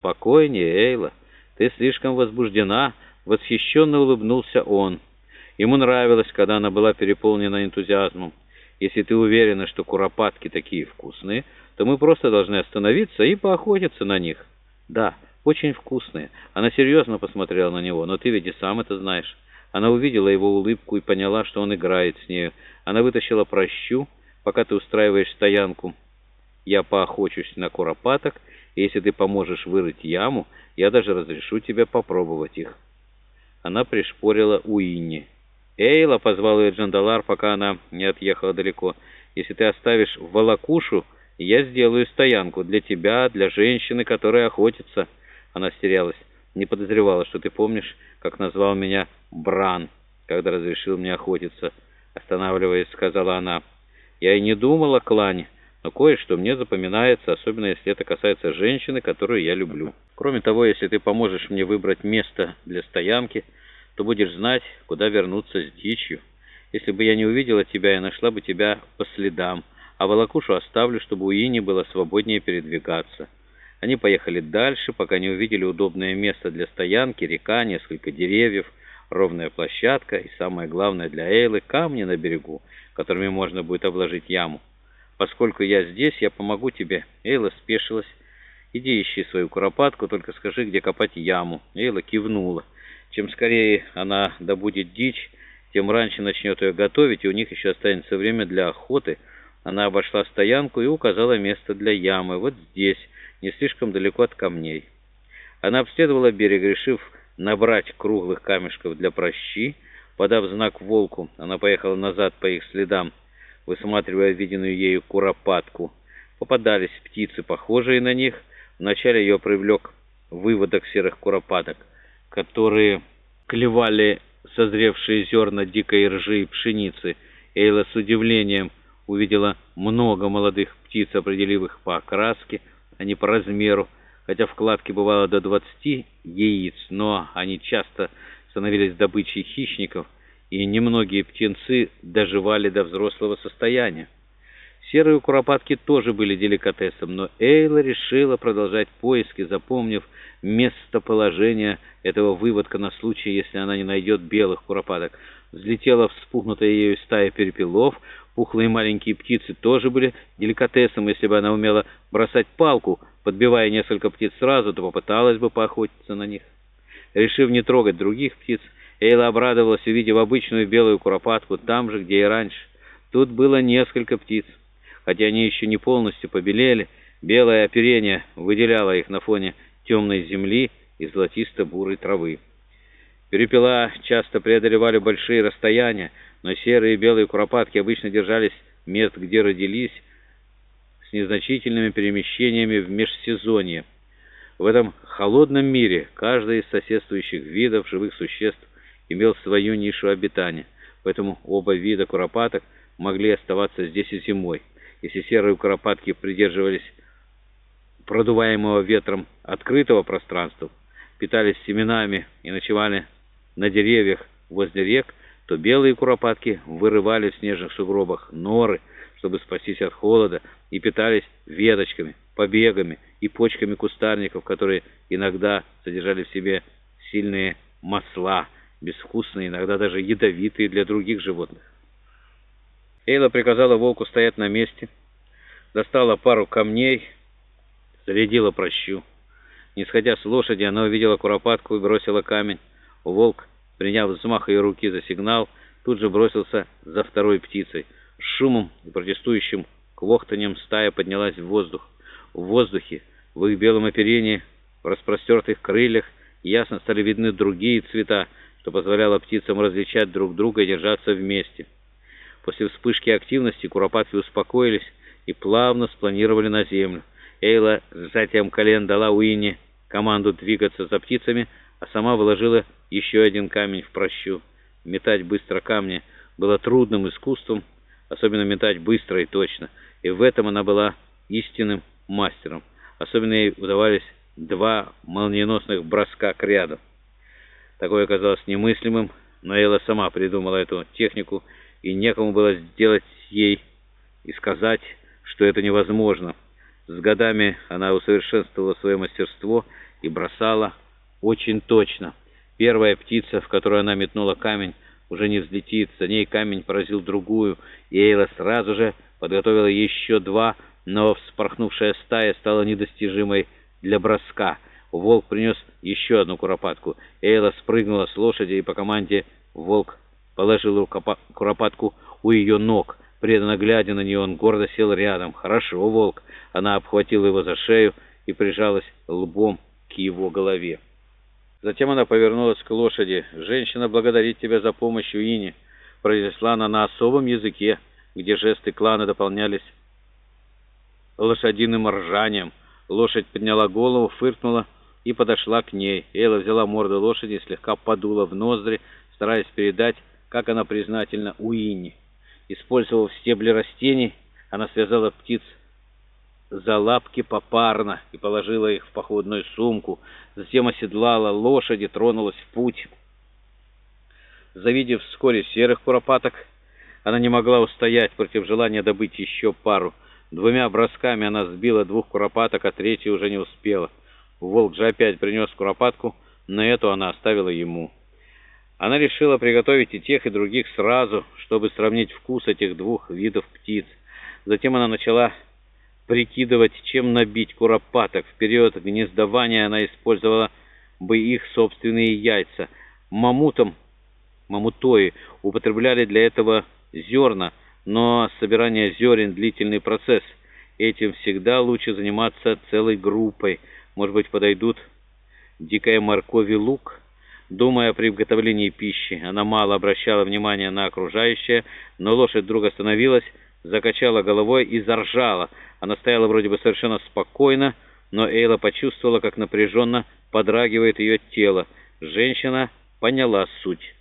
«Спокойнее, Эйла, ты слишком возбуждена», — восхищенно улыбнулся он. Ему нравилось, когда она была переполнена энтузиазмом. «Если ты уверена, что куропатки такие вкусные, то мы просто должны остановиться и поохотиться на них». «Да, очень вкусные». Она серьезно посмотрела на него, «но ты ведь и сам это знаешь». Она увидела его улыбку и поняла, что он играет с нею. Она вытащила прощу, пока ты устраиваешь стоянку. «Я поохочусь на куропаток», если ты поможешь вырыть яму, я даже разрешу тебе попробовать их». Она пришпорила Уинни. «Эйла!» — позвал ее Джандалар, пока она не отъехала далеко. «Если ты оставишь волокушу, я сделаю стоянку для тебя, для женщины, которая охотится». Она стерялась. «Не подозревала, что ты помнишь, как назвал меня Бран, когда разрешил мне охотиться». Останавливаясь, сказала она. «Я и не думала, Клань» но кое-что мне запоминается, особенно если это касается женщины, которую я люблю. Кроме того, если ты поможешь мне выбрать место для стоянки, то будешь знать, куда вернуться с дичью. Если бы я не увидела тебя, я нашла бы тебя по следам, а волокушу оставлю, чтобы у Ини было свободнее передвигаться. Они поехали дальше, пока не увидели удобное место для стоянки, река, несколько деревьев, ровная площадка и, самое главное для Эйлы, камни на берегу, которыми можно будет обложить яму. Поскольку я здесь, я помогу тебе». Эйла спешилась. «Иди ищи свою куропатку, только скажи, где копать яму». Эйла кивнула. Чем скорее она добудет дичь, тем раньше начнет ее готовить, и у них еще останется время для охоты. Она обошла стоянку и указала место для ямы. Вот здесь, не слишком далеко от камней. Она обследовала берег, решив набрать круглых камешков для прощи. Подав знак волку, она поехала назад по их следам высматривая виденную ею куропатку. Попадались птицы, похожие на них. Вначале ее привлек выводок серых куропаток, которые клевали созревшие зерна дикой ржи и пшеницы. Эйла с удивлением увидела много молодых птиц, определив их по окраске, а не по размеру, хотя в кладке бывало до 20 яиц, но они часто становились добычей хищников – и немногие птенцы доживали до взрослого состояния. Серые куропатки тоже были деликатесом, но Эйла решила продолжать поиски, запомнив местоположение этого выводка на случай, если она не найдет белых куропаток. Взлетела вспухнутая ею стая перепелов, пухлые маленькие птицы тоже были деликатесом, если бы она умела бросать палку, подбивая несколько птиц сразу, то попыталась бы поохотиться на них. Решив не трогать других птиц, Эйла обрадовалась, увидев обычную белую куропатку там же, где и раньше. Тут было несколько птиц. Хотя они еще не полностью побелели, белое оперение выделяло их на фоне темной земли и золотисто-бурой травы. Перепела часто преодолевали большие расстояния, но серые и белые куропатки обычно держались мест, где родились, с незначительными перемещениями в межсезонье. В этом холодном мире каждый из соседствующих видов живых существ имел свою нишу обитания, поэтому оба вида куропаток могли оставаться здесь и зимой. Если серые куропатки придерживались продуваемого ветром открытого пространства, питались семенами и ночевали на деревьях возле рек, то белые куропатки вырывали в снежных сугробах норы, чтобы спастись от холода, и питались веточками, побегами и почками кустарников, которые иногда содержали в себе сильные масла, безвкусные, иногда даже ядовитые для других животных. Эйла приказала волку стоять на месте, достала пару камней, зарядила прощу. Не сходя с лошади, она увидела куропатку и бросила камень. Волк, приняв взмах ее руки за сигнал, тут же бросился за второй птицей. Шумом и протестующим квохтанем стая поднялась в воздух. В воздухе, в их белом оперении, в распростертых крыльях, ясно стали видны другие цвета, что позволяло птицам различать друг друга и держаться вместе. После вспышки активности куропатки успокоились и плавно спланировали на землю. Эйла затем колен дала Уинни команду двигаться за птицами, а сама вложила еще один камень в прощу. Метать быстро камни было трудным искусством, особенно метать быстро и точно, и в этом она была истинным мастером. Особенно ей удавались два молниеносных броска к ряду. Такое казалось немыслимым, но Элла сама придумала эту технику, и некому было сделать ей и сказать, что это невозможно. С годами она усовершенствовала свое мастерство и бросала очень точно. Первая птица, в которую она метнула камень, уже не взлетит. За ней камень поразил другую, и Эйла сразу же подготовила еще два, но вспорхнувшая стая стала недостижимой для броска. Волк принес еще одну куропатку. Эйла спрыгнула с лошади, и по команде волк положил куропатку у ее ног. Преданно глядя на нее, он гордо сел рядом. «Хорошо, волк!» Она обхватила его за шею и прижалась лбом к его голове. Затем она повернулась к лошади. «Женщина благодарит тебя за помощь Уине», — произнесла она на особом языке, где жесты клана дополнялись лошадиным ржанием. Лошадь подняла голову, фыркнула и подошла к ней. Эйла взяла морду лошади и слегка подула в ноздри, стараясь передать, как она признательна Уинне. Использовав стебли растений, она связала птиц за лапки попарно и положила их в походную сумку. Затем оседлала лошади, тронулась в путь. Завидев вскоре серых куропаток, она не могла устоять против желания добыть еще пару. Двумя бросками она сбила двух куропаток, а третью уже не успела. Волк же опять принес куропатку, но эту она оставила ему. Она решила приготовить и тех, и других сразу, чтобы сравнить вкус этих двух видов птиц. Затем она начала прикидывать, чем набить куропаток. В период гнездования она использовала бы их собственные яйца. Мамутам, мамутои, употребляли для этого зерна, но собирание зерен – длительный процесс. Этим всегда лучше заниматься целой группой. Может быть, подойдут дикая морковь и лук? Думая о приготовлении пищи, она мало обращала внимания на окружающее, но лошадь вдруг остановилась, закачала головой и заржала. Она стояла вроде бы совершенно спокойно, но Эйла почувствовала, как напряженно подрагивает ее тело. Женщина поняла суть.